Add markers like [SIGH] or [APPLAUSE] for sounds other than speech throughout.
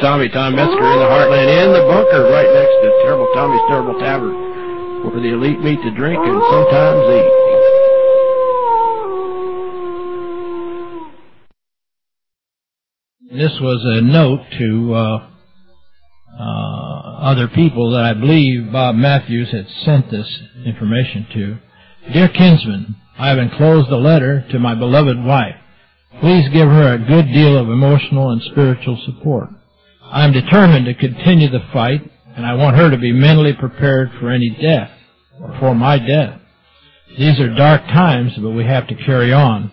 Tommy, Tom Metzger in the Heartland, in the bunker right next to Terrible Tommy's Terrible Tavern, where the elite meet to drink and sometimes eat. This was a note to uh, uh, other people that I believe Bob Mathews had sent this information to. Dear kinsman, I have enclosed a letter to my beloved wife. Please give her a good deal of emotional and spiritual support. I am determined to continue the fight, and I want her to be mentally prepared for any death, or for my death. These are dark times, but we have to carry on.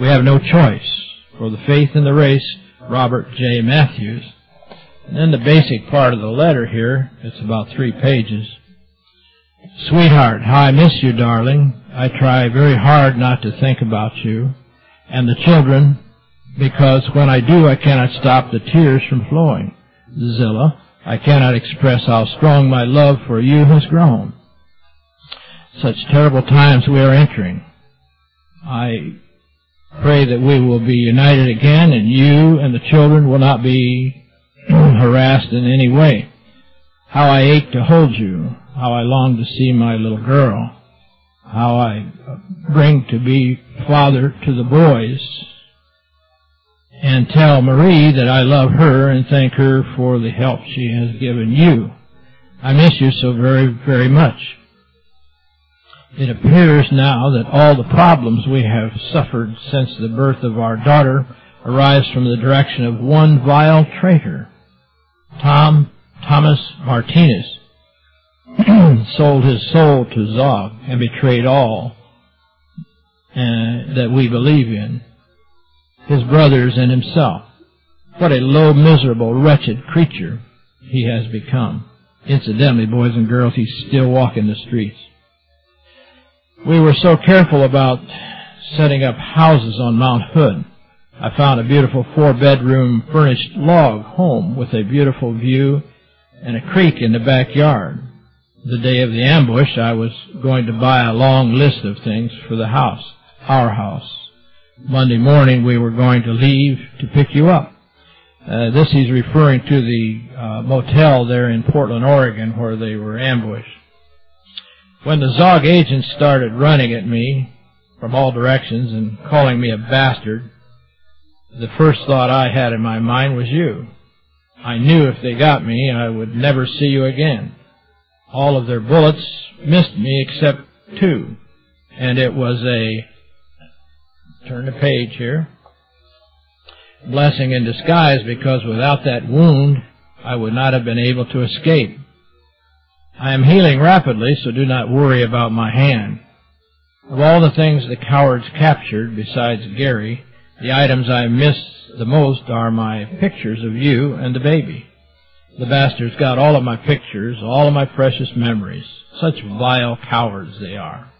We have no choice. For the faith in the race, Robert J. Mathews. And then the basic part of the letter here, it's about three pages. Sweetheart, how I miss you, darling. I try very hard not to think about you and the children because when I do, I cannot stop the tears from flowing. Zillah, I cannot express how strong my love for you has grown. Such terrible times we are entering. I pray that we will be united again and you and the children will not be [CLEARS THROAT] harassed in any way. How I ache to hold you, how I long to see my little girl, how I bring to be father to the boys, and tell Marie that I love her and thank her for the help she has given you. I miss you so very, very much. It appears now that all the problems we have suffered since the birth of our daughter arise from the direction of one vile traitor, Tom Thomas Martinez, [CLEARS THROAT] sold his soul to Zog and betrayed all uh, that we believe in, his brothers and himself. What a low, miserable, wretched creature he has become. Incidentally, boys and girls, he's still walking the streets. We were so careful about setting up houses on Mount Hood. I found a beautiful four-bedroom furnished log home with a beautiful view and a creek in the backyard. The day of the ambush, I was going to buy a long list of things for the house, our house. Monday morning, we were going to leave to pick you up. Uh, this he's referring to the uh, motel there in Portland, Oregon, where they were ambushed. When the Zog agents started running at me from all directions and calling me a bastard, the first thought I had in my mind was you. I knew if they got me, I would never see you again. All of their bullets missed me except two, and it was a turn the page here blessing in disguise because without that wound, I would not have been able to escape. I am healing rapidly, so do not worry about my hand. Of all the things the cowards captured, besides Gary, the items I miss the most are my pictures of you and the baby. The bastards got all of my pictures, all of my precious memories. Such vile cowards they are.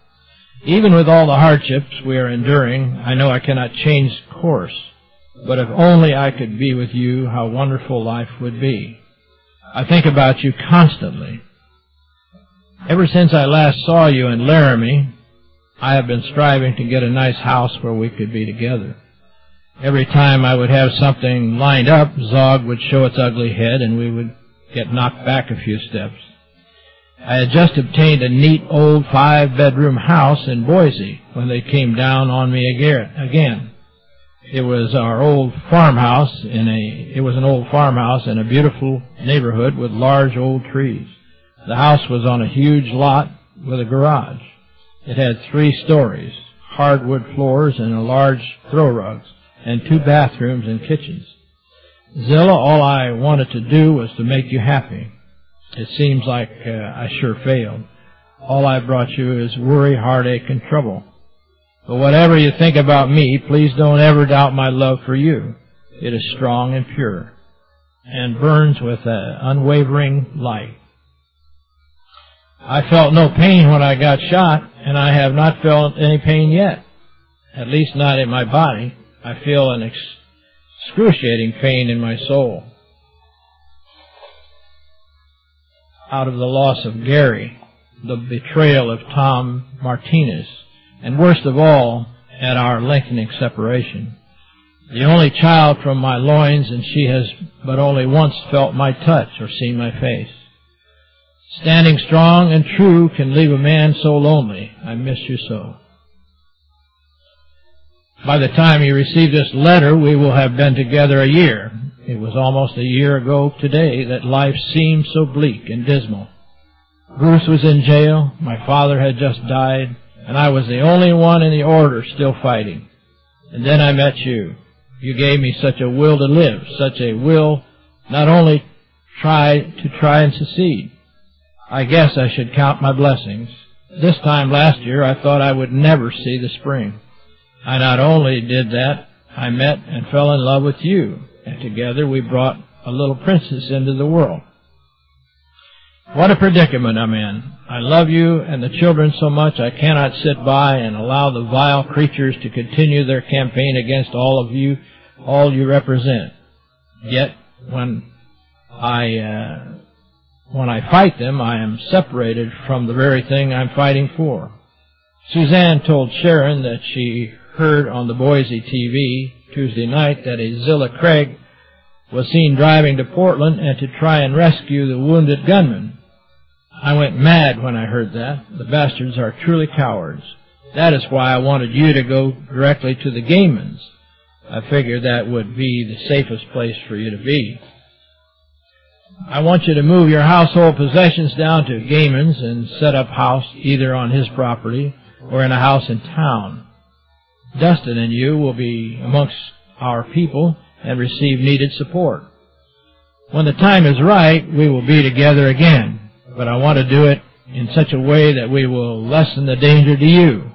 Even with all the hardships we are enduring, I know I cannot change course. But if only I could be with you, how wonderful life would be. I think about you constantly. Ever since I last saw you in Laramie, I have been striving to get a nice house where we could be together. Every time I would have something lined up, Zog would show its ugly head and we would get knocked back a few steps. I had just obtained a neat old five-bedroom house in Boise when they came down on me again. It was our old farmhouse in a, it was an old farmhouse in a beautiful neighborhood with large old trees. The house was on a huge lot with a garage. It had three stories, hardwood floors and a large throw rugs, and two bathrooms and kitchens. Zillah, all I wanted to do was to make you happy. It seems like uh, I sure failed. All I brought you is worry, heartache, and trouble. But whatever you think about me, please don't ever doubt my love for you. It is strong and pure, and burns with an unwavering light. I felt no pain when I got shot, and I have not felt any pain yet. At least not in my body. I feel an excruciating pain in my soul. Out of the loss of Gary, the betrayal of Tom Martinez, and worst of all, at our lengthening separation. The only child from my loins, and she has but only once felt my touch or seen my face. Standing strong and true can leave a man so lonely. I miss you so. By the time you receive this letter, we will have been together a year. It was almost a year ago today that life seemed so bleak and dismal. Bruce was in jail, my father had just died, and I was the only one in the order still fighting. And then I met you. You gave me such a will to live, such a will not only try to try and succeed. I guess I should count my blessings. This time last year I thought I would never see the spring. I not only did that, I met and fell in love with you, and together we brought a little princess into the world. What a predicament I'm in. I love you and the children so much I cannot sit by and allow the vile creatures to continue their campaign against all of you, all you represent. Yet, when I, uh, when I fight them, I am separated from the very thing I'm fighting for. Suzanne told Sharon that she heard on the Boise TV Tuesday night that a Zillah Craig was seen driving to Portland and to try and rescue the wounded gunman. I went mad when I heard that. The bastards are truly cowards. That is why I wanted you to go directly to the Gaymans. I figured that would be the safest place for you to be. I want you to move your household possessions down to Gayman's and set up house either on his property or in a house in town. Dustin and you will be amongst our people and receive needed support. When the time is right, we will be together again but I want to do it in such a way that we will lessen the danger to you,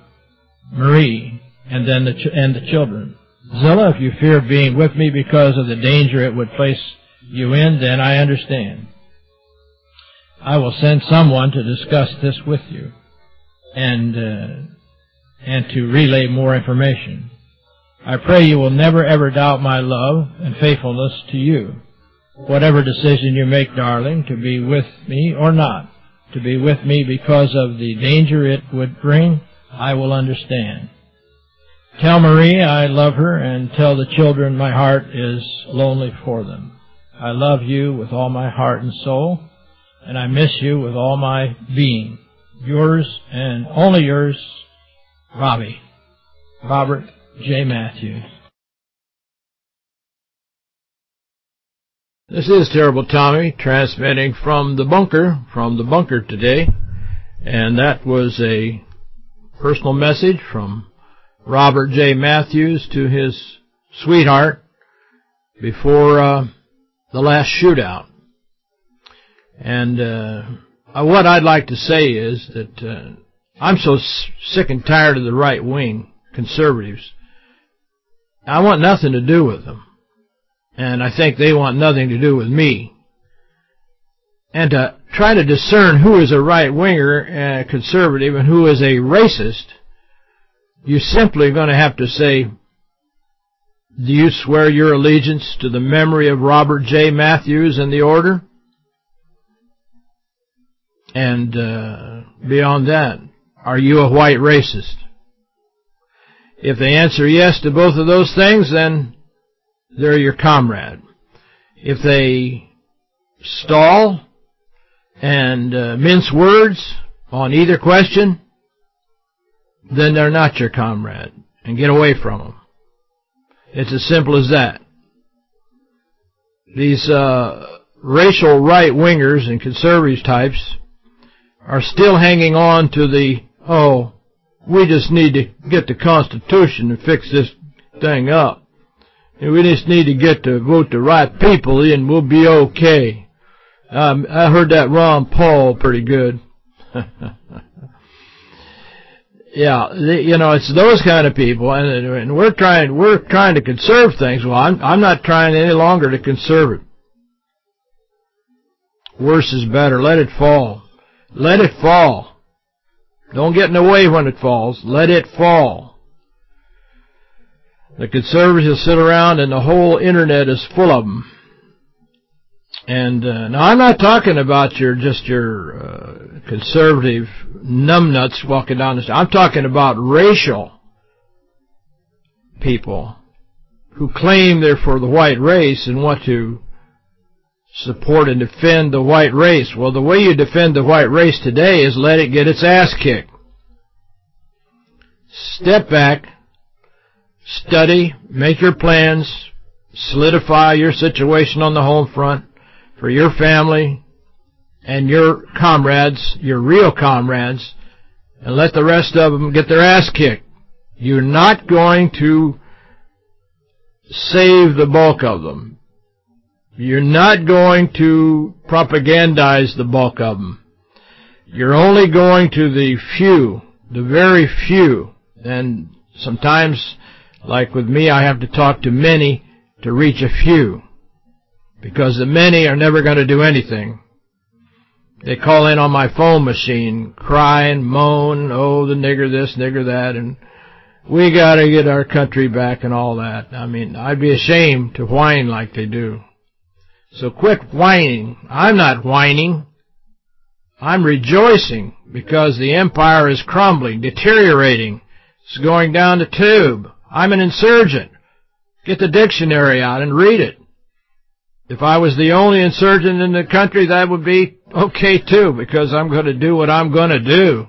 Marie, and then the and the children. Zillah, if you fear being with me because of the danger it would place you in, then I understand. I will send someone to discuss this with you and uh, and to relay more information. I pray you will never ever doubt my love and faithfulness to you. Whatever decision you make, darling, to be with me or not, to be with me because of the danger it would bring, I will understand. Tell Marie I love her and tell the children my heart is lonely for them. I love you with all my heart and soul, and I miss you with all my being. Yours and only yours, Robbie. Robert J. Mathews. This is Terrible Tommy transmitting from the bunker, from the bunker today. And that was a personal message from Robert J. Mathews to his sweetheart before uh, the last shootout. And uh, what I'd like to say is that uh, I'm so sick and tired of the right wing conservatives. I want nothing to do with them and I think they want nothing to do with me. And to try to discern who is a right-winger and a conservative and who is a racist, you're simply going to have to say, do you swear your allegiance to the memory of Robert J. Mathews and the Order? And uh, beyond that, are you a white racist? If they answer yes to both of those things, then they're your comrade. If they stall and uh, mince words on either question, then they're not your comrade, and get away from them. It's as simple as that. These uh, racial right-wingers and conservative types are still hanging on to the, oh, we just need to get the Constitution and fix this thing up. And we just need to get to vote the right people in, we'll be okay. Um, I heard that Ron Paul pretty good. [LAUGHS] yeah, the, you know, it's those kind of people, and, and we're trying we're trying to conserve things. Well, I'm I'm not trying any longer to conserve it. Worse is better. Let it fall. Let it fall. Don't get in the way when it falls. Let it fall. The conservatives sit around and the whole internet is full of them. And uh, now I'm not talking about your just your uh, conservative numbnuts walking down the street. I'm talking about racial people who claim they're for the white race and want to support and defend the white race. Well, the way you defend the white race today is let it get its ass kicked. Step back, study, make your plans, solidify your situation on the home front, for your family and your comrades, your real comrades, and let the rest of them get their ass kicked. You're not going to save the bulk of them. You're not going to propagandize the bulk of them. You're only going to the few, the very few. And sometimes, like with me, I have to talk to many to reach a few because the many are never going to do anything. They call in on my phone machine, cry and moan, oh, the nigger this, nigger that, and we got to get our country back and all that. I mean, I'd be ashamed to whine like they do. So quit whining. I'm not whining. I'm rejoicing because the empire is crumbling, deteriorating. It's going down the tube. I'm an insurgent. Get the dictionary out and read it. If I was the only insurgent in the country, that would be okay too, because I'm going to do what I'm going to do.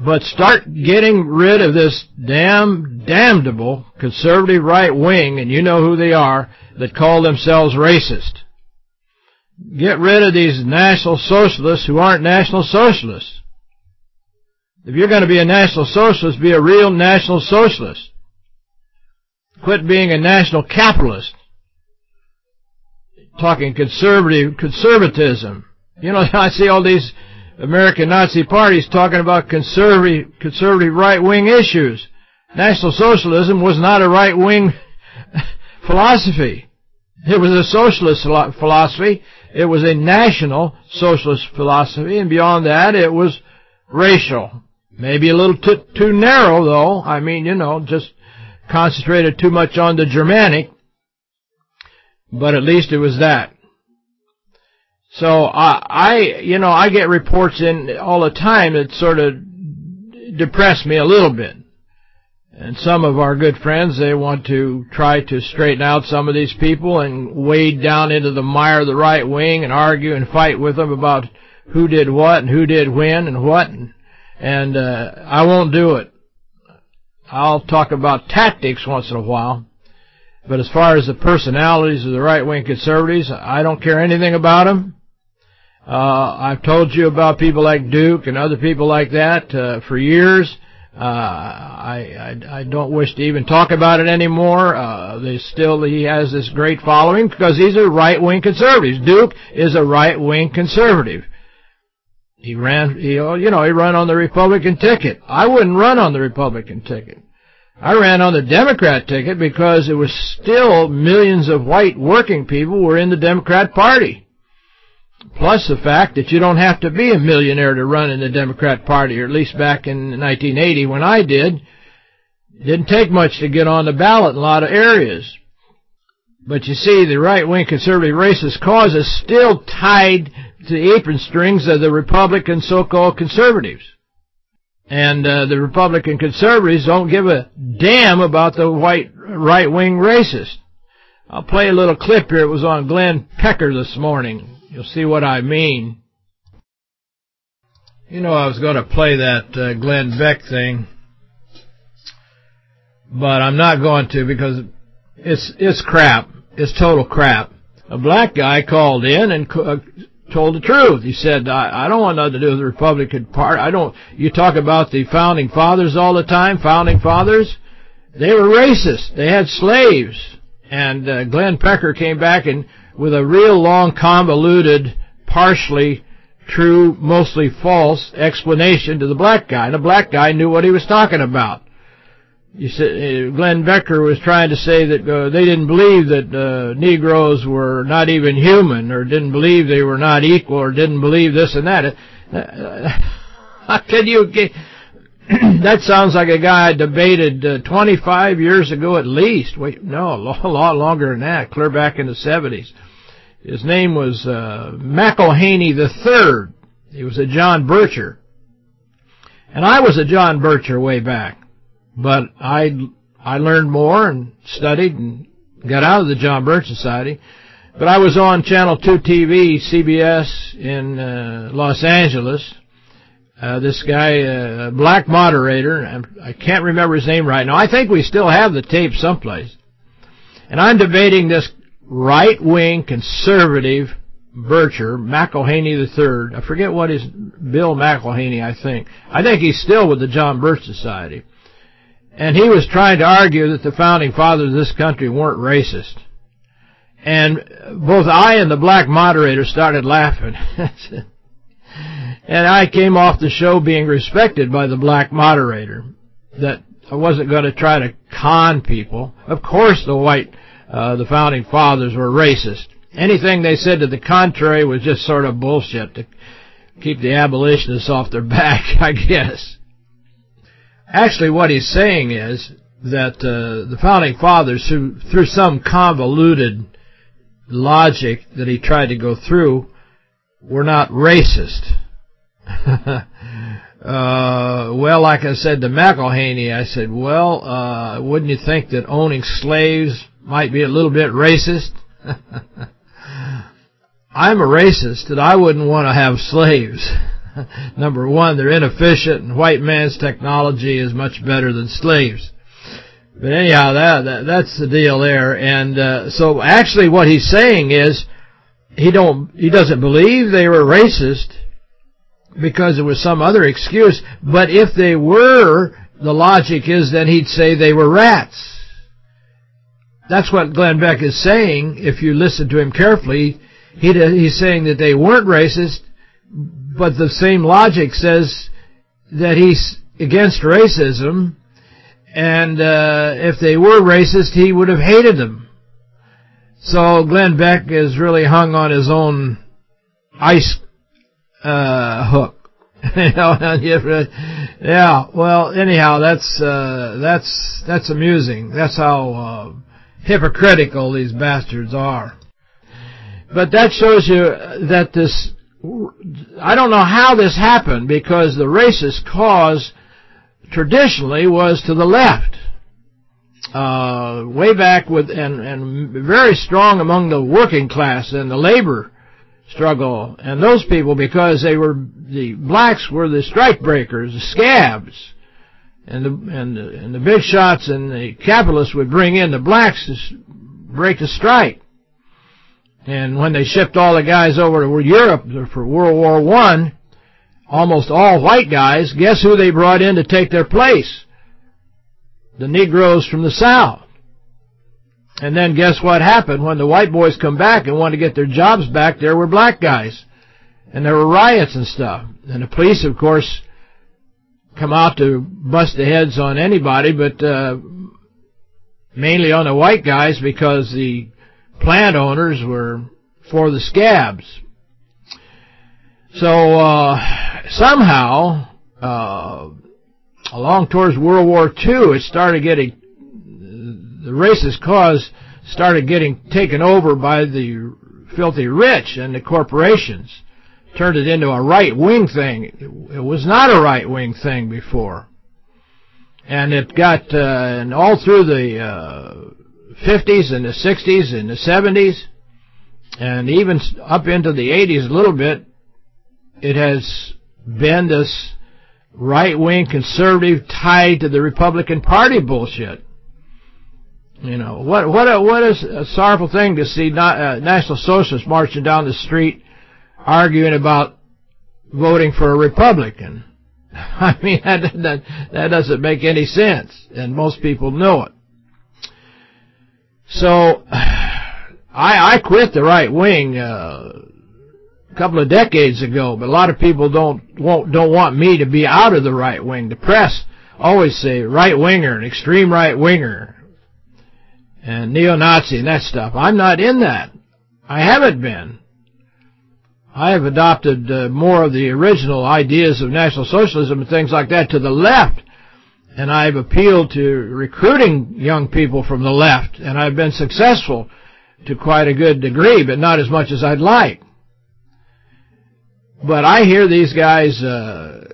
But start getting rid of this damn, damnable conservative right wing, and you know who they are, that call themselves racist. Get rid of these national socialists who aren't national socialists. If you're going to be a national socialist, be a real national socialist. Quit being a national capitalist talking conservative conservatism. You know, [LAUGHS] I see all these American Nazi parties talking about conservative conservative right-wing issues. National Socialism was not a right-wing [LAUGHS] philosophy. It was a socialist philosophy. It was a national socialist philosophy, and beyond that, it was racial. Maybe a little too narrow, though. I mean, you know, just concentrated too much on the Germanic. But at least it was that. So I, I, you know, I get reports in all the time that sort of depress me a little bit. And some of our good friends, they want to try to straighten out some of these people and wade down into the mire of the right wing and argue and fight with them about who did what and who did when and what. And, and uh, I won't do it. I'll talk about tactics once in a while. But as far as the personalities of the right-wing conservatives, I don't care anything about them. Uh, I've told you about people like Duke and other people like that uh, for years. Uh, I, I, I don't wish to even talk about it anymore. Uh, they still he has this great following because he's a right-wing conservative. Duke is a right-wing conservative. He ran, he, you know, he ran on the Republican ticket. I wouldn't run on the Republican ticket. I ran on the Democrat ticket because it was still millions of white working people were in the Democrat Party. Plus the fact that you don't have to be a millionaire to run in the Democrat Party, or at least back in 1980 when I did. It didn't take much to get on the ballot in a lot of areas. But you see, the right-wing conservative racist cause is still tied to the apron strings of the Republican so-called conservatives. And uh, the Republican conservatives don't give a damn about the white right-wing racist. I'll play a little clip here. It was on Glenn Pecker this morning. You'll see what I mean. You know I was going to play that uh, Glenn Beck thing, but I'm not going to because it's it's crap. It's total crap. A black guy called in and uh, told the truth. He said, I, I don't want nothing to do with the Republican Party. I don't, you talk about the founding fathers all the time, founding fathers. They were racist. They had slaves. And uh, Glenn Becker came back and with a real long, convoluted, partially true, mostly false explanation to the black guy. And the black guy knew what he was talking about. You said uh, Glenn Becker was trying to say that uh, they didn't believe that uh, Negroes were not even human, or didn't believe they were not equal, or didn't believe this and that. Uh, [LAUGHS] how can you get... [CLEARS THROAT] that sounds like a guy I debated uh, 25 years ago at least. Wait, no, a lot longer than that, clear back in the 70s. His name was uh, McIlhany III. He was a John Bircher. And I was a John Bircher way back. But I I learned more and studied and got out of the John Birch Society. But I was on Channel 2 TV, CBS, in uh, Los Angeles. Uh, this guy, uh, black moderator, I can't remember his name right now. I think we still have the tape someplace. And I'm debating this right-wing conservative Bircher, McIlhany III. I forget what is Bill McIlhany, I think. I think he's still with the John Birch Society. And he was trying to argue that the founding fathers of this country weren't racist. And both I and the black moderator started laughing. [LAUGHS] and I came off the show being respected by the black moderator. That I wasn't going to try to con people. Of course the white, uh, the founding fathers were racist. Anything they said to the contrary was just sort of bullshit to keep the abolitionists off their [LAUGHS] back, I guess. Actually, what he's saying is that uh, the Founding Fathers, who, through some convoluted logic that he tried to go through, were not racist. [LAUGHS] uh, well, like I said to McIlhany, I said, well, uh, wouldn't you think that owning slaves might be a little bit racist? [LAUGHS] I'm a racist, and I wouldn't want to have slaves. [LAUGHS] Number one, they're inefficient, and white man's technology is much better than slaves. But anyhow, that, that that's the deal there. And uh, so actually what he's saying is he don't he doesn't believe they were racist because there was some other excuse. But if they were, the logic is then he'd say they were rats. That's what Glenn Beck is saying. If you listen to him carefully, he he's saying that they weren't racist but the same logic says that he's against racism, and uh, if they were racist, he would have hated them. So Glenn Beck is really hung on his own ice uh, hook. [LAUGHS] yeah, well, anyhow, that's uh, that's that's amusing. That's how uh, hypocritical these bastards are. But that shows you that this I don't know how this happened because the racist cause traditionally was to the left. Uh, way back with and and very strong among the working class and the labor struggle and those people because they were the blacks were the strike breakers, the scabs, and the and the, and the big shots and the capitalists would bring in the blacks to break the strike. And when they shipped all the guys over to Europe for World War One, almost all white guys, guess who they brought in to take their place? The Negroes from the South. And then guess what happened? When the white boys come back and want to get their jobs back, there were black guys. And there were riots and stuff. And the police, of course, come out to bust the heads on anybody, but uh, mainly on the white guys because the plant owners were for the scabs. So uh, somehow, uh, along towards World War II, it started getting, the racist cause started getting taken over by the filthy rich and the corporations. Turned it into a right-wing thing. It was not a right-wing thing before. And it got, uh, and all through the uh, 50s and the 60s and the 70s and even up into the 80s a little bit, it has been this right-wing conservative tied to the Republican Party bullshit. You know, what what a, what is a sorrowful thing to see not, uh, National Socialists marching down the street arguing about voting for a Republican. [LAUGHS] I mean, that, that, that doesn't make any sense, and most people know it. So, [SIGHS] I, I quit the right wing uh, a couple of decades ago, but a lot of people don't won't, don't want me to be out of the right wing. The press always say right-winger, an extreme right-winger, and neo-Nazi and that stuff. I'm not in that. I haven't been. I have adopted uh, more of the original ideas of National Socialism and things like that to the left. And I've appealed to recruiting young people from the left. And I've been successful to quite a good degree, but not as much as I'd like. But I hear these guys, uh,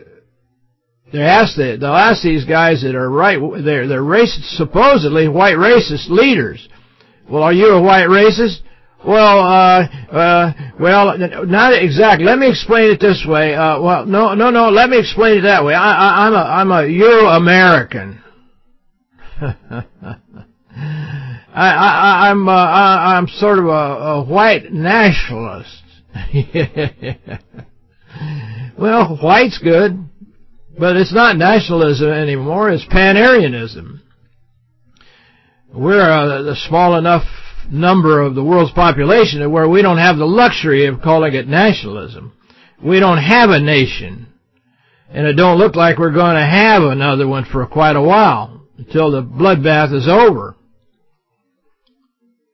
they ask the, they'll ask these guys that are right, they're, they're racist, supposedly white racist leaders. Well, are you a white racist? Well, uh, uh, well, not exactly. Let me explain it this way. Uh, well, no, no, no. Let me explain it that way. I, I, I'm a, I'm a Euro-American. [LAUGHS] I, I, I'm, uh, I, I'm sort of a, a white nationalist. [LAUGHS] well, white's good, but it's not nationalism anymore. It's pan-Aryanism. We're a, a small enough number of the world's population where we don't have the luxury of calling it nationalism. We don't have a nation. And it don't look like we're going to have another one for quite a while until the bloodbath is over.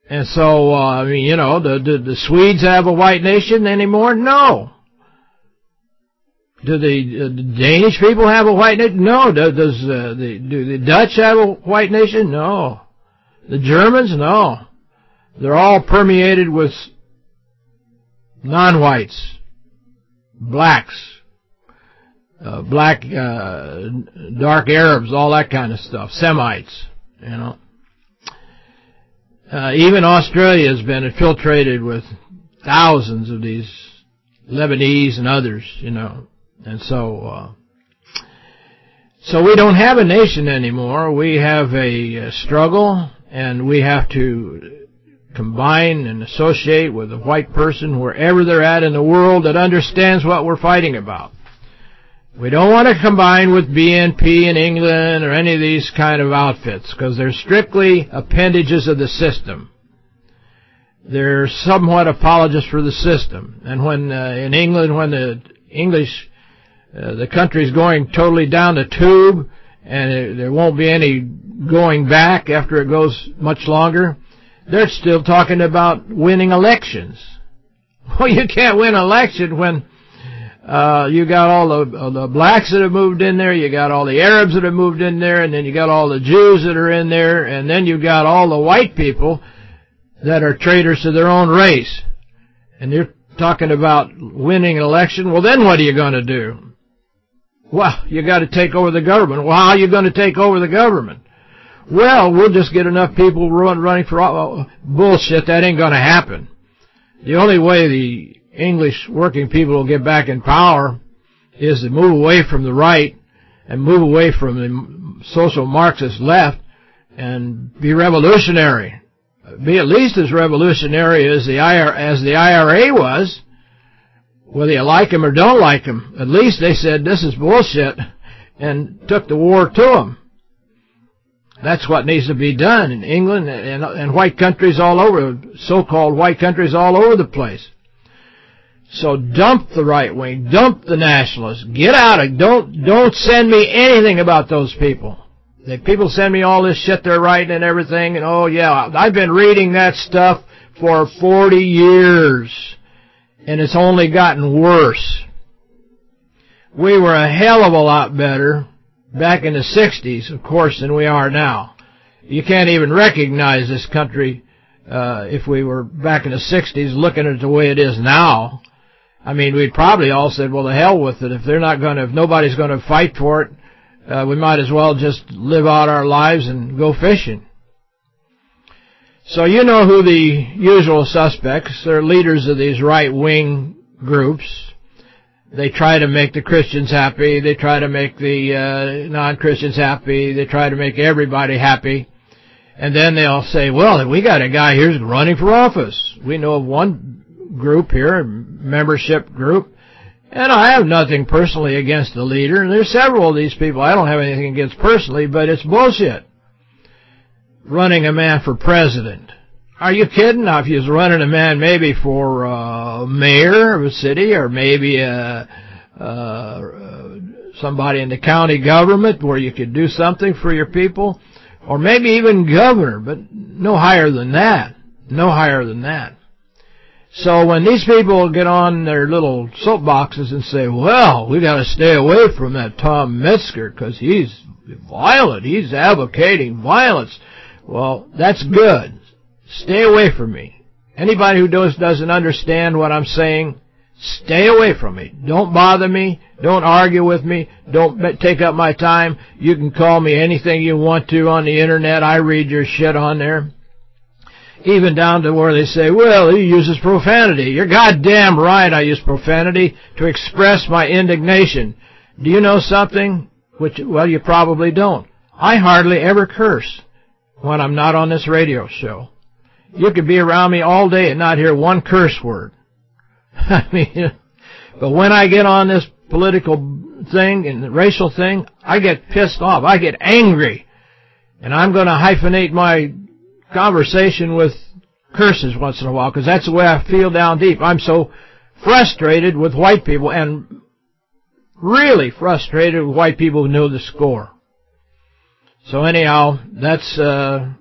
And so, uh, I mean, you know, do, do the Swedes have a white nation anymore? No. Do the, uh, Danish people have a white nation? No. Do, does uh, the do the Dutch have a white nation? No. The Germans? No. They're all permeated with non-whites, blacks, uh, black, uh, dark Arabs, all that kind of stuff, Semites, you know. Uh, even Australia has been infiltrated with thousands of these Lebanese and others, you know. And so, uh, so we don't have a nation anymore. We have a, a struggle, and we have to combine and associate with a white person wherever they're at in the world that understands what we're fighting about. We don't want to combine with BNP in England or any of these kind of outfits because they're strictly appendages of the system. They're somewhat apologists for the system. And when uh, in England, when the English, uh, the country's going totally down the tube and it, there won't be any going back after it goes much longer, they're still talking about winning elections. [LAUGHS] Well, you can't win an election when uh, you got all the, uh, the blacks that have moved in there, you got all the Arabs that have moved in there, and then you got all the Jews that are in there, and then you got all the white people that are traitors to their own race. And you're talking about winning an election. Well, then what are you going to do? Well, you got to take over the government. Well, how are you going to take over the government? Well, we'll just get enough people run, running for uh, bullshit. That ain't going to happen. The only way the English working people will get back in power is to move away from the right and move away from the social Marxist left and be revolutionary. Be at least as revolutionary as the IRA, as the IRA was. Whether you like them or don't like them, at least they said this is bullshit and took the war to them. That's what needs to be done in England and, and white countries all over, so-called white countries all over the place. So dump the right wing, dump the nationalists, get out of, don't, don't send me anything about those people. The people send me all this shit they're writing and everything, and oh yeah, I've been reading that stuff for 40 years, and it's only gotten worse. We were a hell of a lot better back in the 60s, of course, than we are now. You can't even recognize this country uh, if we were back in the 60s looking at the way it is now. I mean, we'd probably all said, well, the hell with it. If they're not going to, if nobody's going to fight for it, uh, we might as well just live out our lives and go fishing. So you know who the usual suspects, they're leaders of these right-wing groups. They try to make the Christians happy. They try to make the uh, non-Christians happy. They try to make everybody happy. And then they'll say, well, we got a guy here's running for office. We know of one group here, membership group, and I have nothing personally against the leader. And there's several of these people I don't have anything against personally, but it's bullshit. Running a man for president. Are you kidding? Now, if he was running a man maybe for uh, mayor of a city or maybe uh, uh, somebody in the county government where you could do something for your people, or maybe even governor, but no higher than that. No higher than that. So when these people get on their little soapboxes and say, well, we got to stay away from that Tom Metzger because he's violent, he's advocating violence. Well, that's good. Stay away from me. Anybody who does, doesn't understand what I'm saying, stay away from me. Don't bother me. Don't argue with me. Don't take up my time. You can call me anything you want to on the Internet. I read your shit on there even down to where they say, well, he uses profanity. You're goddamn right I use profanity to express my indignation. Do you know something? Which, well, you probably don't. I hardly ever curse when I'm not on this radio show. You could be around me all day and not hear one curse word. [LAUGHS] I mean, but when I get on this political thing and the racial thing, I get pissed off. I get angry. And I'm going to hyphenate my conversation with curses once in a while because that's the way I feel down deep. I'm so frustrated with white people and really frustrated with white people who know the score. So anyhow, that's, uh,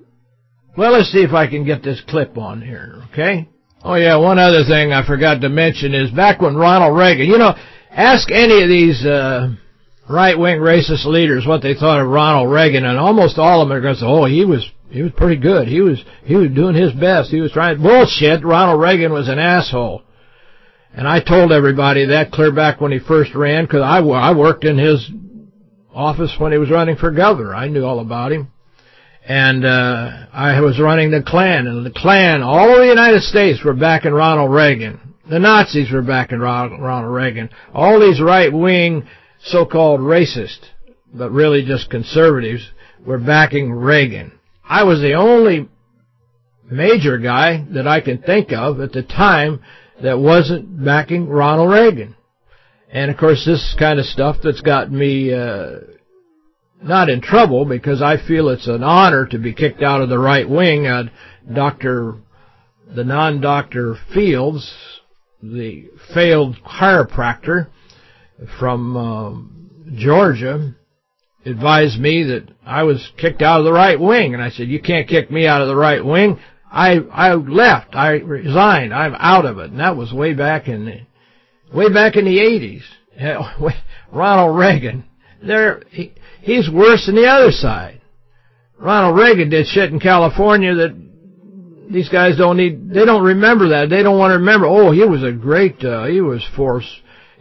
well, let's see if I can get this clip on here, okay? Oh yeah, one other thing I forgot to mention is back when Ronald Reagan, you know, ask any of these, uh, right-wing racist leaders what they thought of Ronald Reagan, and almost all of them are going to say, oh, he was he was pretty good. He was he was doing his best. He was trying bullshit. Ronald Reagan was an asshole. And I told everybody that clear back when he first ran because I, I worked in his office when he was running for governor. I knew all about him. And uh, I was running the Klan, and the Klan, all over the United States were backing Ronald Reagan. The Nazis were backing Ronald Reagan. All these right-wing so-called racist, but really just conservatives, were backing Reagan. I was the only major guy that I can think of at the time that wasn't backing Ronald Reagan. And, of course, this kind of stuff that's got me uh, not in trouble because I feel it's an honor to be kicked out of the right wing. Uh, Dr. the non-Dr. Fields, the failed chiropractor, from um, Georgia advised me that I was kicked out of the right wing. And I said, you can't kick me out of the right wing. I I left. I resigned. I'm out of it. And that was way back in the, way back in the 80s. [LAUGHS] Ronald Reagan. There, he, he's worse than the other side. Ronald Reagan did shit in California that these guys don't need, they don't remember that. They don't want to remember, oh, he was a great, uh, he was for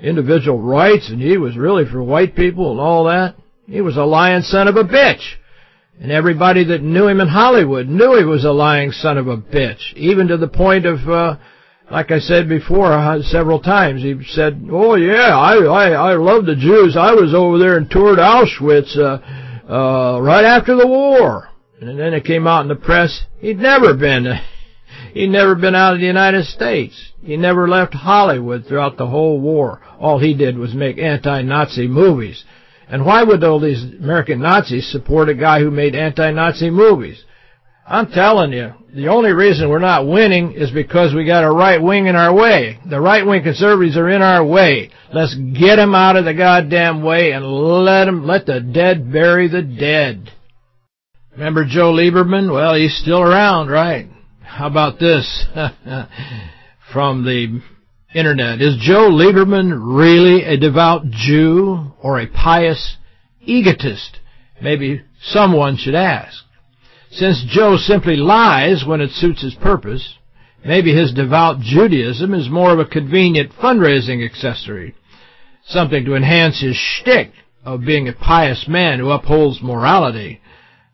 individual rights, and he was really for white people and all that. He was a lying son of a bitch. And everybody that knew him in Hollywood knew he was a lying son of a bitch, even to the point of, uh, like I said before uh, several times, he said, oh, yeah, I, I, I love the Jews. I was over there and toured Auschwitz uh, uh, right after the war. And then it came out in the press, he'd never been [LAUGHS] He'd never been out of the United States. He never left Hollywood throughout the whole war. All he did was make anti-Nazi movies. And why would all these American Nazis support a guy who made anti-Nazi movies? I'm telling you, the only reason we're not winning is because we got a right wing in our way. The right-wing conservatives are in our way. Let's get them out of the goddamn way and let them, let the dead bury the dead. Remember Joe Lieberman? Well, he's still around, right? How about this [LAUGHS] from the internet? Is Joe Lieberman really a devout Jew or a pious egotist? Maybe someone should ask. Since Joe simply lies when it suits his purpose, maybe his devout Judaism is more of a convenient fundraising accessory, something to enhance his shtick of being a pious man who upholds morality,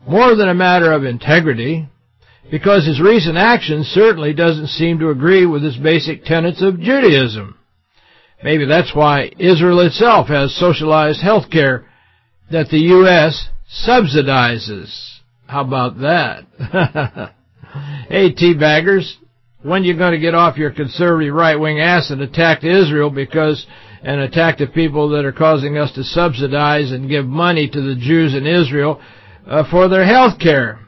more than a matter of integrity, because his recent actions certainly doesn't seem to agree with his basic tenets of Judaism. Maybe that's why Israel itself has socialized health care that the U.S. subsidizes. How about that? [LAUGHS] hey, teabaggers, when you're going to get off your conservative right-wing ass and attack Israel because and attack the people that are causing us to subsidize and give money to the Jews in Israel uh, for their health care.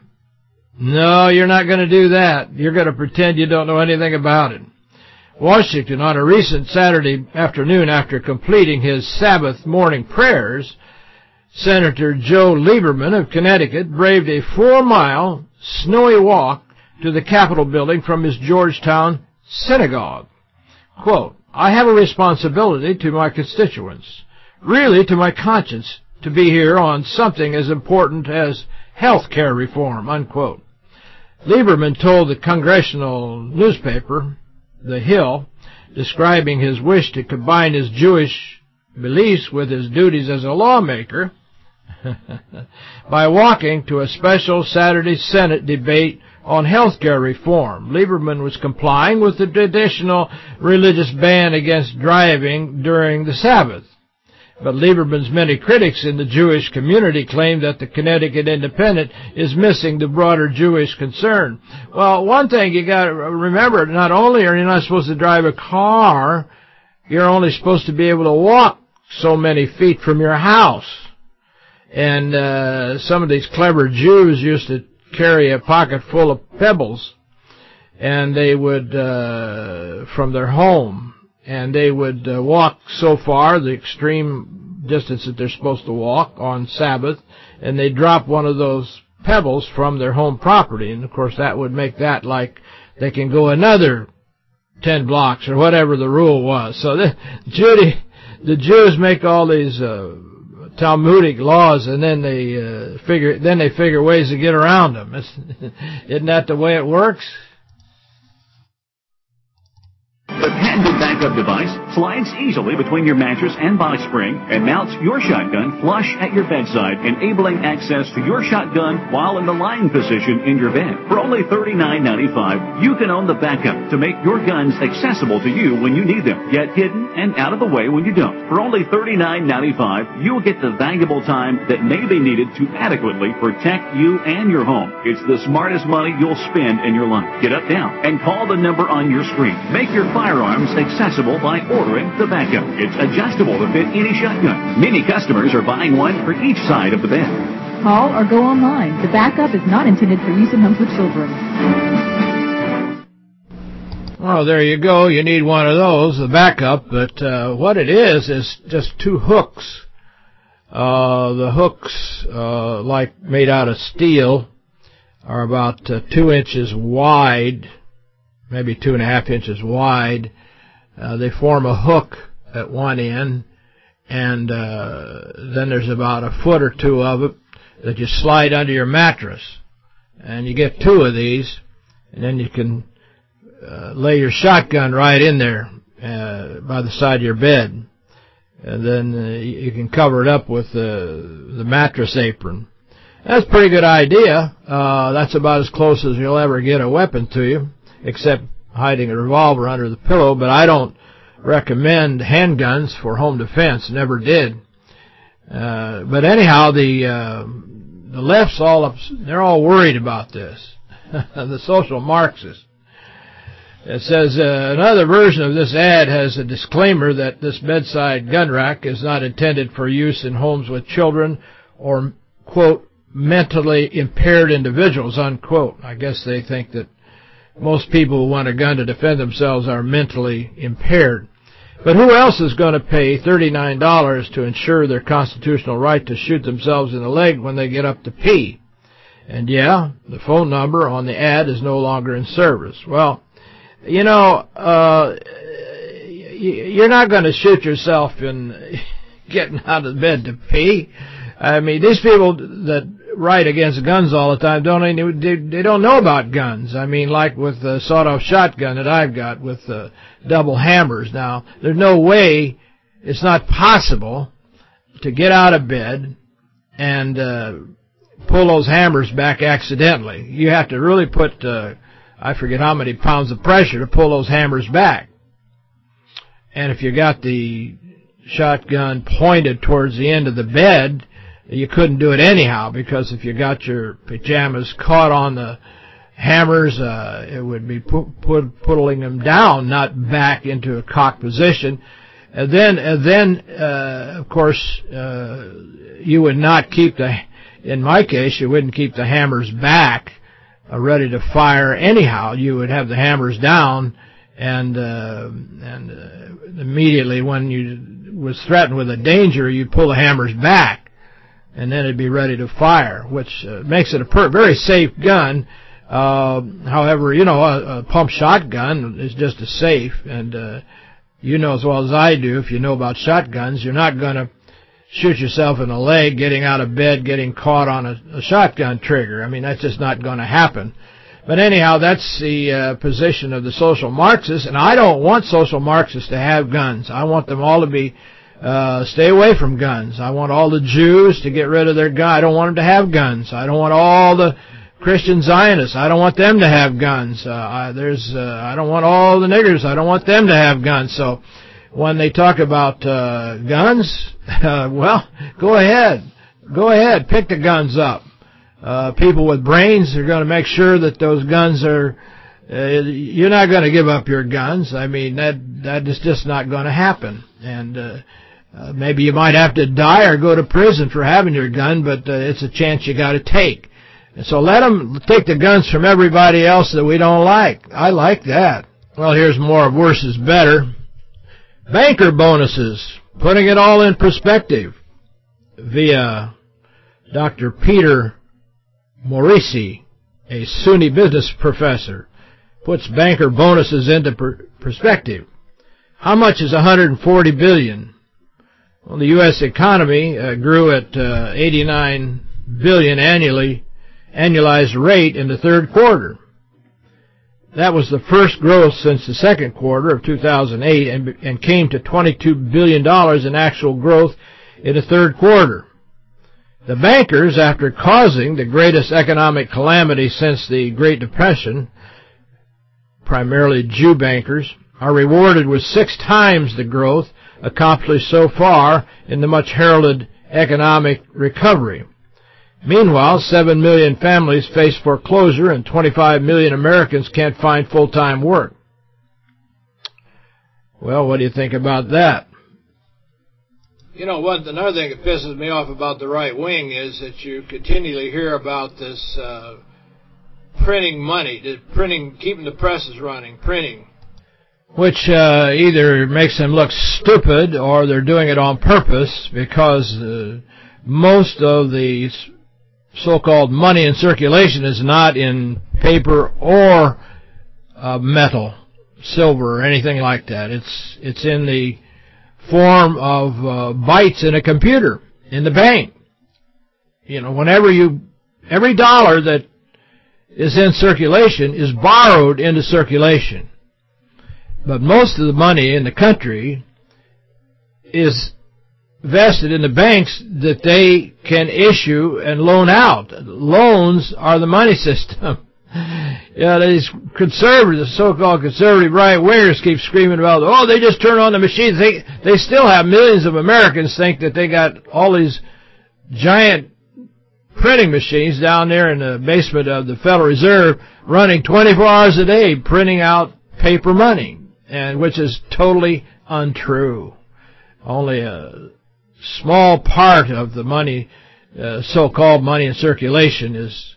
No, you're not going to do that. You're going to pretend you don't know anything about it. Washington, on a recent Saturday afternoon after completing his Sabbath morning prayers, Senator Joe Lieberman of Connecticut braved a four-mile snowy walk to the Capitol building from his Georgetown synagogue. Quote, I have a responsibility to my constituents, really to my conscience, to be here on something as important as health care reform, unquote. Lieberman told the congressional newspaper, The Hill, describing his wish to combine his Jewish beliefs with his duties as a lawmaker, [LAUGHS] by walking to a special Saturday Senate debate on health care reform. Lieberman was complying with the traditional religious ban against driving during the Sabbath. But Lieberman's many critics in the Jewish community claim that the Connecticut Independent is missing the broader Jewish concern. Well, one thing you got to remember, not only are you not supposed to drive a car, you're only supposed to be able to walk so many feet from your house. And uh, some of these clever Jews used to carry a pocket full of pebbles, and they would, uh, from their home, and they would uh, walk so far, the extreme distance that they're supposed to walk on Sabbath, and they drop one of those pebbles from their home property. And, of course, that would make that like they can go another 10 blocks or whatever the rule was. So [LAUGHS] the, Judy, the Jews make all these uh, Talmudic laws, and then they uh, figure then they figure ways to get around them. [LAUGHS] isn't that the way it works? The patented backup device slides easily between your mattress and box spring and mounts your shotgun flush at your bedside, enabling access to your shotgun while in the lying position in your bed. For only $39.95, you can own the backup to make your guns accessible to you when you need them, yet hidden and out of the way when you don't. For only $39.95, you'll get the valuable time that may be needed to adequately protect you and your home. It's the smartest money you'll spend in your life. Get up now and call the number on your screen. Make your firearms accessible by ordering the backup. It's adjustable to fit any shotgun. Many customers are buying one for each side of the bed. Call or go online. The backup is not intended for use in homes with children. Well, there you go. You need one of those, the backup. But uh, what it is is just two hooks. Uh, the hooks, uh, like made out of steel, are about uh, two inches wide maybe two and a half inches wide. Uh, they form a hook at one end, and uh, then there's about a foot or two of it that you slide under your mattress. And you get two of these, and then you can uh, lay your shotgun right in there uh, by the side of your bed. And then uh, you can cover it up with the, the mattress apron. That's a pretty good idea. Uh, that's about as close as you'll ever get a weapon to you except hiding a revolver under the pillow, but I don't recommend handguns for home defense, never did. Uh, but anyhow, the uh, the left's all up, they're all worried about this, [LAUGHS] the social Marxists. It says uh, another version of this ad has a disclaimer that this bedside gun rack is not intended for use in homes with children or, quote, mentally impaired individuals, unquote. I guess they think that most people who want a gun to defend themselves are mentally impaired. But who else is going to pay $39 to ensure their constitutional right to shoot themselves in the leg when they get up to pee? And yeah, the phone number on the ad is no longer in service. Well, you know, uh, you're not going to shoot yourself in [LAUGHS] getting out of bed to pee. I mean, these people that write against guns all the time don't they, they don't know about guns. I mean, like with the sawed-off shotgun that I've got with the double hammers. Now, there's no way, it's not possible to get out of bed and uh, pull those hammers back accidentally. You have to really put, uh, I forget how many pounds of pressure to pull those hammers back. And if you got the shotgun pointed towards the end of the bed, you couldn't do it anyhow because if you got your pajamas caught on the hammers. Uh, it would be pulling them down, not back into a cock position. And then, and then, uh, of course, uh, you would not keep the, in my case, you wouldn't keep the hammers back, uh, ready to fire anyhow. You would have the hammers down, and uh, and uh, immediately when you was threatened with a danger, you'd pull the hammers back, and then it'd be ready to fire, which uh, makes it a very safe gun. Uh, however, you know, a, a, pump shotgun is just as safe, and uh, you know as well as I do, if you know about shotguns, you're not going to shoot yourself in the leg getting out of bed, getting caught on a, a shotgun trigger. I mean, that's just not going to happen. But anyhow, that's the uh, position of the social Marxists, and I don't want social Marxists to have guns. I want them all to be uh, stay away from guns. I want all the Jews to get rid of their gun. I don't want them to have guns. I don't want all the Christian Zionists. I don't want them to have guns. Uh, I, there's uh, I don't want all the niggers. I don't want them to have guns. So when they talk about uh, guns, [LAUGHS] uh, well, go ahead. Go ahead. Pick the guns up. Uh, people with brains are going to make sure that those guns are... Uh, you're not going to give up your guns. I mean, that that is just not going to happen. And uh, uh, maybe you might have to die or go to prison for having your gun, but uh, it's a chance you got to take. And so let them take the guns from everybody else that we don't like. I like that. Well, here's more of worse is better. Banker bonuses, putting it all in perspective via Dr. Peter Morici, a SUNY business professor, puts banker bonuses into per perspective. How much is $140 billion? Well, the U.S. economy uh, grew at uh, 89 billion annually, annualized rate in the third quarter. That was the first growth since the second quarter of 2008 and, and came to $22 billion in actual growth in the third quarter. The bankers, after causing the greatest economic calamity since the Great Depression, primarily Jew bankers, are rewarded with six times the growth accomplished so far in the much heralded economic recovery. Meanwhile, 7 million families face foreclosure and 25 million Americans can't find full-time work. Well, what do you think about that? You know, what another thing that pisses me off about the right wing is that you continually hear about this uh, printing money, printing, keeping the presses running, printing. Which uh, either makes them look stupid or they're doing it on purpose because uh, most of the so-called money in circulation is not in paper or uh, metal, silver, or anything like that. It's it's in the form of uh, bytes in a computer in the bank. You know, whenever you, every dollar that is in circulation is borrowed into circulation. But most of the money in the country is vested in the banks that they can issue and loan out. Loans are the money [LAUGHS] system. yeah, these conservative, the so-called conservative right-wingers keep screaming about, oh, they just turn on the machines. They, they still have millions of Americans think that they got all these giant printing machines down there in the basement of the Federal Reserve running 24 hours a day printing out paper money, and which is totally untrue. Only a small part of the money, uh, so-called money in circulation is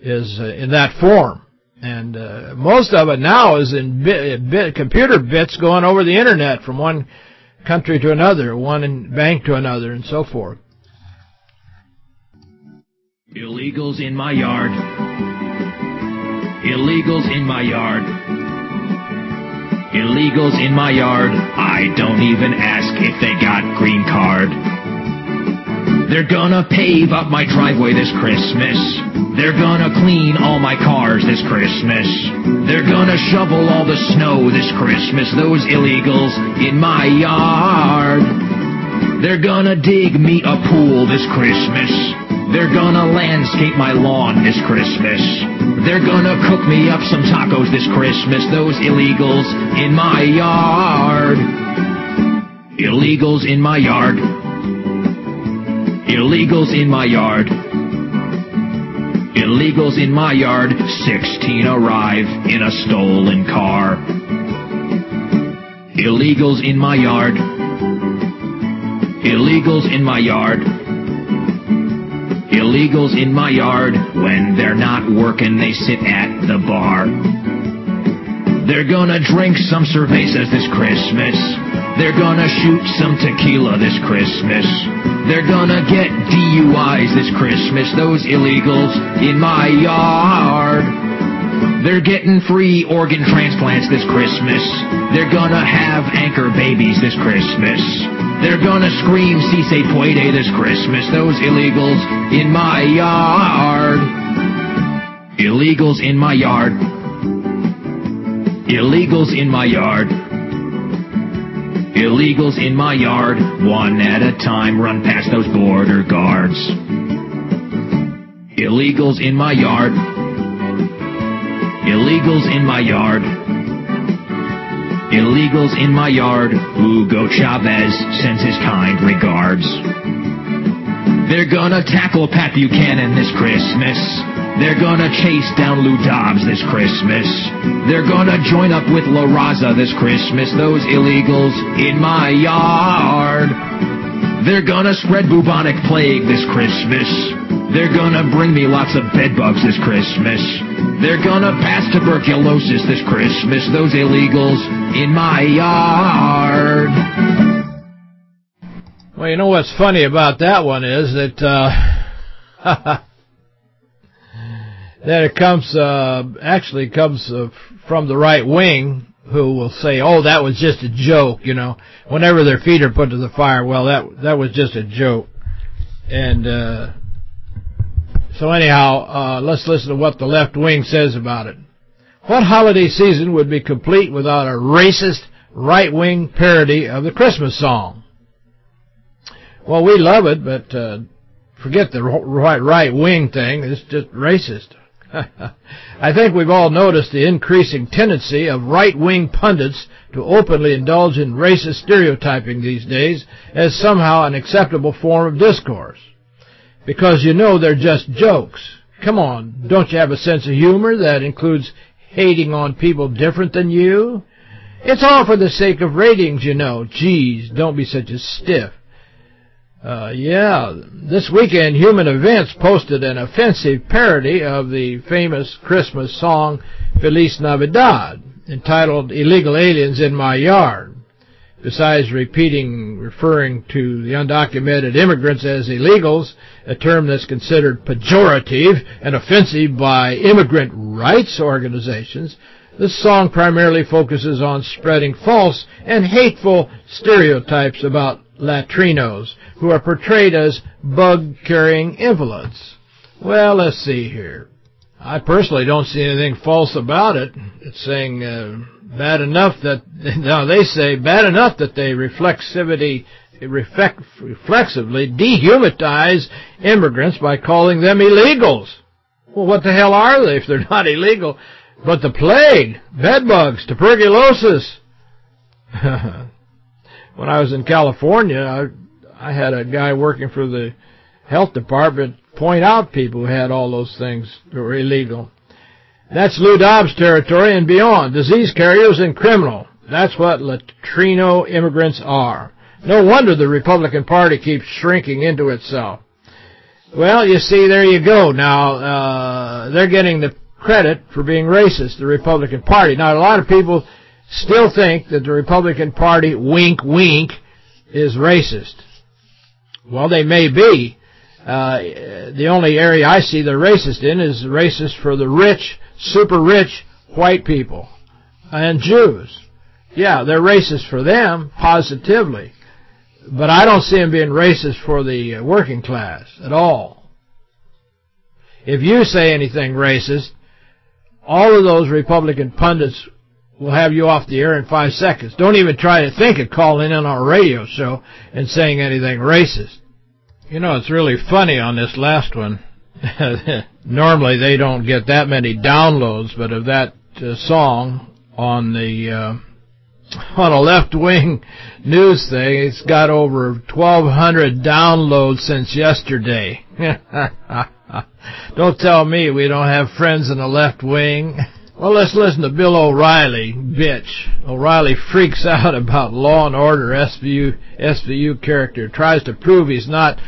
is uh, in that form. And uh, most of it now is in bit, bit, computer bits going over the Internet from one country to another, one bank to another, and so forth. Illegals in my yard. Illegals in my yard. Illegals in my yard. I don't even ask if they got green card. They're gonna pave up my driveway this Christmas. They're gonna clean all my cars this Christmas. They're gonna shovel all the snow this Christmas. Those illegals in my yard. They're gonna dig me a pool this Christmas. They're gonna landscape my lawn this Christmas. They're gonna cook me up some tacos this Christmas. Those illegals in my yard. Illegals in my yard. Illegals in my yard. Illegals in my yard, 16 arrive in a stolen car. Illegals in my yard. Illegals in my yard. Illegals in my yard. When they're not working, they sit at the bar. They're gonna drink some cervezas this Christmas. They're gonna shoot some tequila this Christmas. They're gonna get DUIs this Christmas. Those illegals in my yard. They're getting free organ transplants this Christmas. They're gonna have anchor babies this Christmas. They're gonna scream si se puede this Christmas. Those illegals in my yard. Illegals in my yard. Illegals in my yard. Illegals in my yard. One at a time run past those border guards. Illegals in my yard. Illegals in my yard. Illegals in my yard. Hugo Chavez sends his kind regards. They're gonna tackle Pat Buchanan this Christmas. They're gonna chase down Lou Dobbs this Christmas. They're gonna join up with La Raza this Christmas. Those illegals in my yard. They're gonna spread bubonic plague this Christmas. They're gonna bring me lots of bedbugs this Christmas. They're gonna pass tuberculosis this Christmas. Those illegals in my yard. Well, you know what's funny about that one is that uh, [LAUGHS] that it comes uh, actually comes uh, from the right wing who will say, "Oh, that was just a joke," you know. Whenever their feet are put to the fire, well, that that was just a joke. And uh, so anyhow, uh, let's listen to what the left wing says about it. What holiday season would be complete without a racist right-wing parody of the Christmas song? Well, we love it, but uh, forget the right right wing thing. It's just racist. [LAUGHS] I think we've all noticed the increasing tendency of right-wing pundits to openly indulge in racist stereotyping these days as somehow an acceptable form of discourse. Because you know they're just jokes. Come on, don't you have a sense of humor that includes hating on people different than you? It's all for the sake of ratings, you know. Geez, don't be such a stiff. Uh, yeah, this weekend Human Events posted an offensive parody of the famous Christmas song Feliz Navidad, entitled Illegal Aliens in My Yard. Besides repeating, referring to the undocumented immigrants as illegals, a term that's considered pejorative and offensive by immigrant rights organizations, this song primarily focuses on spreading false and hateful stereotypes about Latrinos, who are portrayed as bug-carrying invalids. Well, let's see here. I personally don't see anything false about it. It's saying uh, bad enough that, [LAUGHS] now they say bad enough that they reflexivity, reflect, reflexively dehumanize immigrants by calling them illegals. Well, what the hell are they if they're not illegal? But the plague, bedbugs, tuberculosis. [LAUGHS] when I was in California, I, I had a guy working for the health department point out people who had all those things that were illegal. That's Lou Dobbs territory and beyond. Disease carriers and criminal. That's what Latrino immigrants are. No wonder the Republican Party keeps shrinking into itself. Well, you see, there you go. Now, uh, they're getting the credit for being racist, the Republican Party. Now, a lot of people still think that the Republican Party, wink, wink, is racist. Well, they may be. Uh, the only area I see they're racist in is racist for the rich, super rich white people and Jews. Yeah, they're racist for them, positively. But I don't see them being racist for the working class at all. If you say anything racist, all of those Republican pundits will have you off the air in five seconds. Don't even try to think of calling in on our radio show and saying anything racist. You know, it's really funny on this last one. [LAUGHS] Normally they don't get that many downloads, but of that uh, song on the uh, on a left-wing [LAUGHS] news thing, it's got over 1,200 downloads since yesterday. [LAUGHS] don't tell me we don't have friends in the left wing. Well, let's listen to Bill O'Reilly, bitch. O'Reilly freaks [LAUGHS] out about Law and Order SVU, SVU character, tries to prove he's not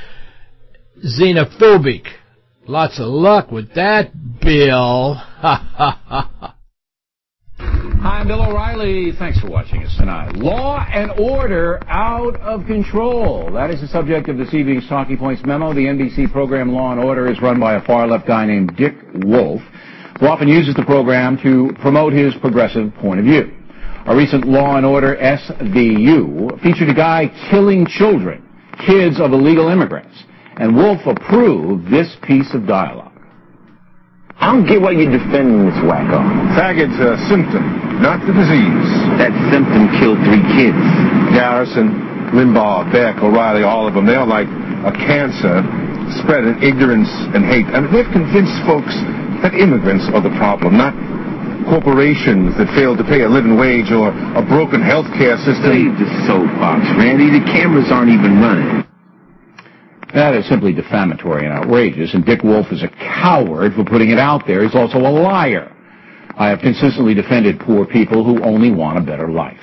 xenophobic. Lots of luck with that, Bill. [LAUGHS] Hi, I'm Bill O'Reilly. Thanks for watching us tonight. Law and order out of control. That is the subject of this evening's Talking Points memo. The NBC program Law and Order is run by a far-left guy named Dick Wolf who often uses the program to promote his progressive point of view. A recent Law and Order SVU featured a guy killing children, kids of illegal immigrants, and Wolf approved this piece of dialogue. I don't get why you're defending this wacko. Faggot's a symptom, not the disease. That symptom killed three kids. Garrison, Limbaugh, Beck, O'Reilly, all of them, they're like a cancer spreading ignorance and hate. And they've convinced folks that immigrants are the problem, not corporations that fail to pay a living wage or a broken health care system. Save the soapbox, Randy. The cameras aren't even running. That is simply defamatory and outrageous, and Dick Wolf is a coward for putting it out there. He's also a liar. I have consistently defended poor people who only want a better life.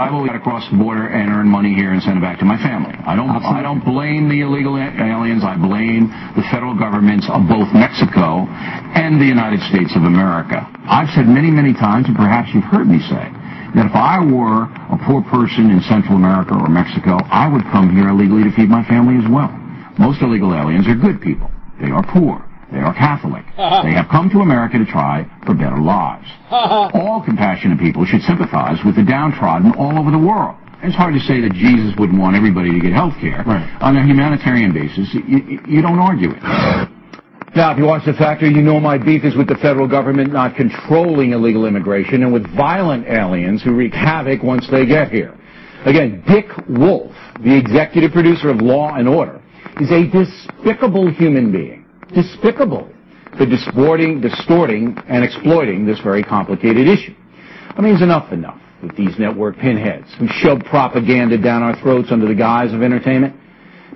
I've always got to cross the border and earn money here and send it back to my family. I don't. I don't blame the illegal aliens. I blame the federal governments of both Mexico and the United States of America. I've said many, many times, and perhaps you've heard me say, that if I were a poor person in Central America or Mexico, I would come here illegally to feed my family as well. Most illegal aliens are good people. They are poor. They are Catholic. [LAUGHS] Uh-huh. they have come to America to try for better lives. Uh-huh. all compassionate people should sympathize with the downtrodden all over the world. It's hard to say that Jesus wouldn't want everybody to get health care. Right. On a humanitarian basis, you, you don't argue it. Now, if you watch The Factor, you know my beef is with the federal government not controlling illegal immigration and with violent aliens who wreak havoc once they get here. Again, Dick Wolf, the executive producer of Law and Order, is a despicable human being. Despicable for distorting, distorting and exploiting this very complicated issue. I mean, it's enough enough with these network pinheads who shove propaganda down our throats under the guise of entertainment.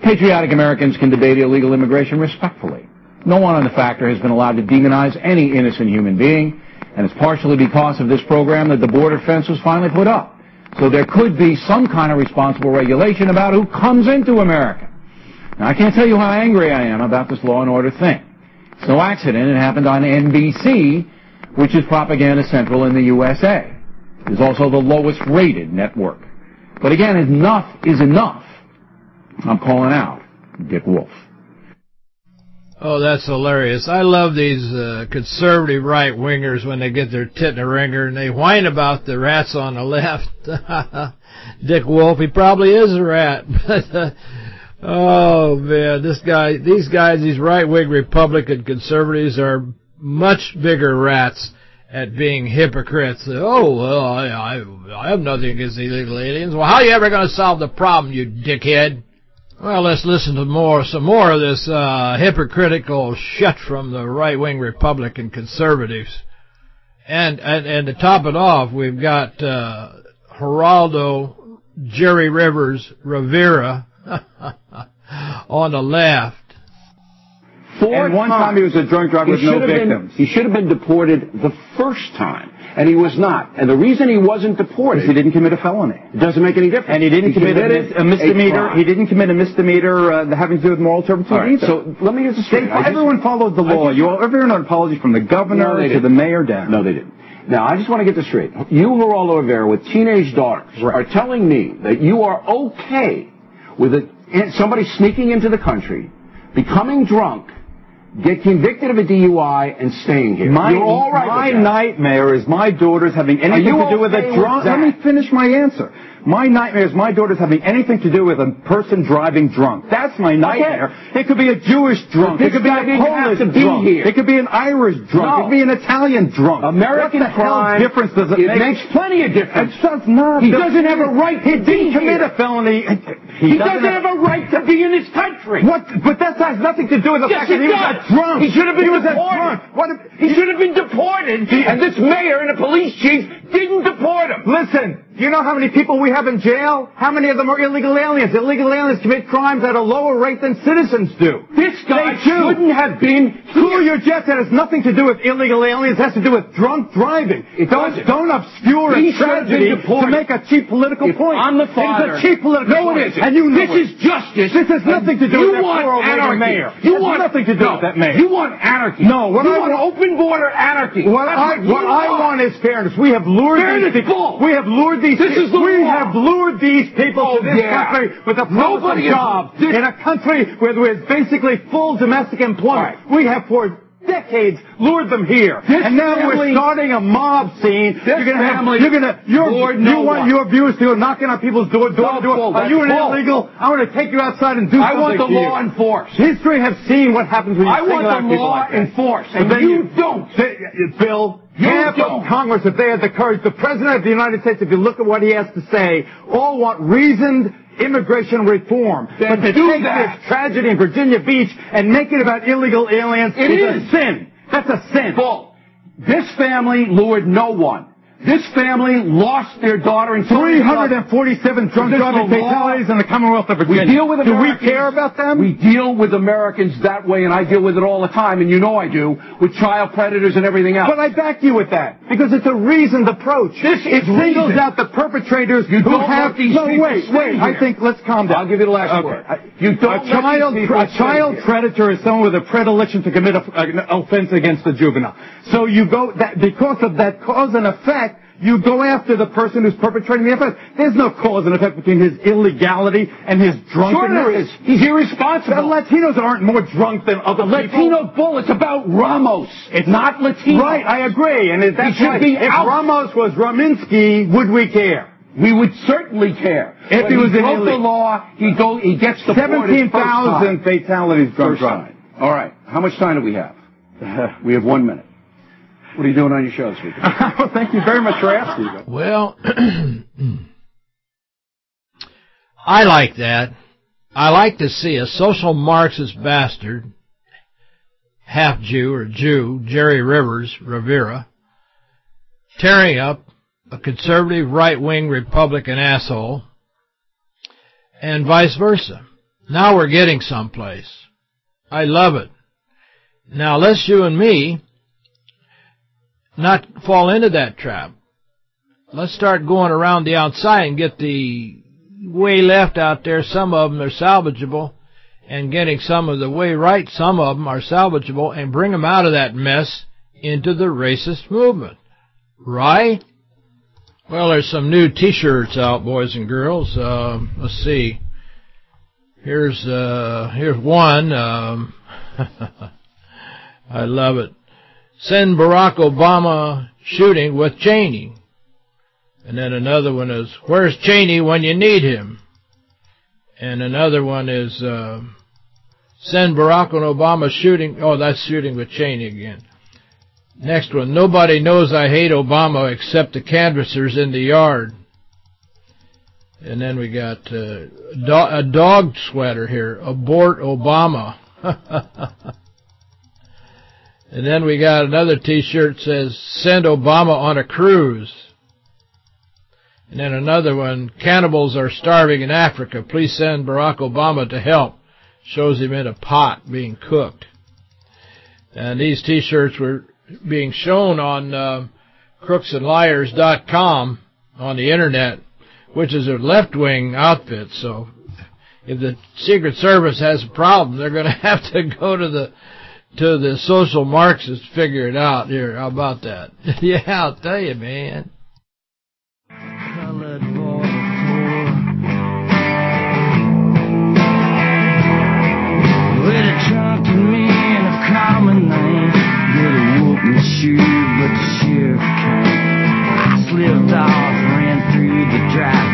Patriotic Americans can debate illegal immigration respectfully. No one on the factor has been allowed to demonize any innocent human being, and it's partially because of this program that the border fence was finally put up. So there could be some kind of responsible regulation about who comes into America. Now, I can't tell you how angry I am about this law and order thing. It's no accident it happened on NBC, which is propaganda central in the USA. It is also the lowest rated network. But again, enough is enough. I'm calling out Dick Wolf. Oh, that's hilarious. I love these uh, conservative right-wingers when they get their tit in a wringer and they whine about the rats on the [LAUGHS] left. [LAUGHS] Dick Wolf, he probably is a rat. [LAUGHS] But, uh, oh, man, this guy, these guys, these right-wing Republican conservatives are much bigger rats at being hypocrites. Oh, well, I, I, I have nothing against illegal aliens. Well, how are you ever going to solve the problem, you dickhead? Well, let's listen to more, some more of this uh, hypocritical shit from the right-wing Republican conservatives. And, and and to top it off, we've got uh, Geraldo Jerry Rivers Rivera [LAUGHS] on the left. Four and one times. time he was a drunk driver with no victims. Been, he should have been deported the first time. And he was not. And the reason he wasn't deported... Is he didn't commit a felony. It doesn't make any difference. And he didn't he commit a, a, misdemeanor. A he didn't commit a misdemeanor uh, having to do with moral turpitude right, either. So let me get this straight. They, everyone followed the law. Just, you ever heard an apology from the governor no, to the mayor down? No, they didn't. Now, I just want to get this straight. You, Geraldo Rivera, with teenage daughters, right. are telling me that you are okay with a, somebody sneaking into the country, becoming drunk, get convicted of a DUI and staying here. My, You're all right my nightmare is my daughters having anything to do with okay a drunk. Let me finish my answer. My nightmare is my daughter's having anything to do with a person driving drunk. That's my nightmare. Okay. It could be a Jewish drunk. It could be a Polish drunk. Here. It could be an Irish drunk. No. It could be an Italian drunk. American what the crime. Hell difference does it, it make? makes plenty of difference. It does not. He doesn't have a right to he be didn't commit here. a felony. He, he doesn't, doesn't have, have, a right to be in this country. What? But that has nothing to do with the yes, fact that he does. was a drunk. He should have been he was deported. A drunk. What if, he, he should have been deported. and this mayor and the police chief didn't deport him. Listen, you know how many people we have in jail? How many of them are illegal aliens? Illegal aliens commit crimes at a lower rate than citizens do. This guy They do. shouldn't have been Cool your jets. That has nothing to do with illegal aliens. It has to do with drunk driving. It don't, doesn't. don't obscure He a tragedy to make a cheap political If point. I'm the It is a cheap political no, point. it isn't. And you know this it. is justice. This has nothing to do you with want anarchy. mayor. You want nothing to do no, with that mayor. You want anarchy. No, what you I want want- open border anarchy. What I, what, what I want. want is fairness. We have lured Fairness, these people. We have lured these. This is the we law. have lured these people Oh, to this oh, yeah. country with a Nobody this- in a country where there is basically full domestic employment. We have for decades lured them here, This and now family- we're starting a mob scene. This you're gonna family have. You're gonna. You're, you no want one. your viewers to go knocking on people's door, door to door. Are you an illegal? I want to take you outside and do I something want the to you. law enforced. History has seen what happens when you I single want out the people law like that. enforced, So and then you don't. They- uh, Bill, You half don't. of Congress, if they had the courage, the President of the United States, if you look at what he has to say, all want reasoned immigration reform. Then but to do take that. this tragedy in Virginia Beach and make it about illegal aliens It is, is. a sin. That's a sin. This family lured no one. This family lost their daughter in 347 drunk driving fatalities in the Commonwealth of We Virginia. deal with Do we care about them? We deal with Americans that way, and I deal with it all the time, and you know I do, with child predators and everything else. But I back you with that because it's a reasoned approach. This it is singles reasoned. out the perpetrators You who don't have these no wait wait. I think let's calm down. I'll give you the last Okay. word. I- You don't a child a child predator is someone with a predilection to commit a, an offense against a juvenile. So you go that because of that cause and effect. You go after the person who's perpetrating the offense. There's no cause and effect between his illegality and his drunkenness. Sure there is. He's irresponsible. The. Latinos aren't more drunk than other people. Latino bull, it's about Ramos. It's not Latino. Right, I agree, and it, that's should why be if out. Ramos was Raminsky, would we care? We would certainly care. If But he was an broke the law, he go he gets the seventeen thousand fatalities drunk First driving. time. All right. How much time do we have? [LAUGHS] we have one minute. What are you doing on your show this weekend? [LAUGHS] well, thank you very much for asking. Well, [CLEARS THROAT] I like that. I like to see a social Marxist bastard, half Jew or Jew, Jerry Rivers, Rivera, tearing up a conservative right-wing Republican asshole, and vice versa. Now we're getting someplace. I love it. Now let's you and me not fall into that trap. Let's start going around the outside and get the way left out there. Some of them are salvageable and getting some of the way right. Some of them are salvageable and bring them out of that mess into the racist movement. Right? Well, there's some new t-shirts out, boys and girls. Um, let's see. Here's, uh, here's one. Um, [LAUGHS] I love it send Barack Obama shooting with Cheney. And then another one is, where's Cheney when you need him? And another one is, uh, send Barack and Obama shooting, oh, that's shooting with Cheney again. Next one, nobody knows I hate Obama except the canvassers in the yard. And then we got uh, do a dog sweater here, abort Obama. [LAUGHS] And then we got another t-shirt says, send Obama on a cruise. And then another one, cannibals are starving in Africa. Please send Barack Obama to help. Shows him in a pot being cooked. And these t-shirts were being shown on uh, crooksandliars.com on the internet, which is a left-wing outfit. So if the Secret Service has a problem, they're going [LAUGHS] to have to go to the to the social Marxists figure it out here. How about that? [LAUGHS] yeah, I'll tell you, man. Colored border With a drunken man, a common name. Would have whooped me shoe, but the sheriff came. I slipped off, ran through the dry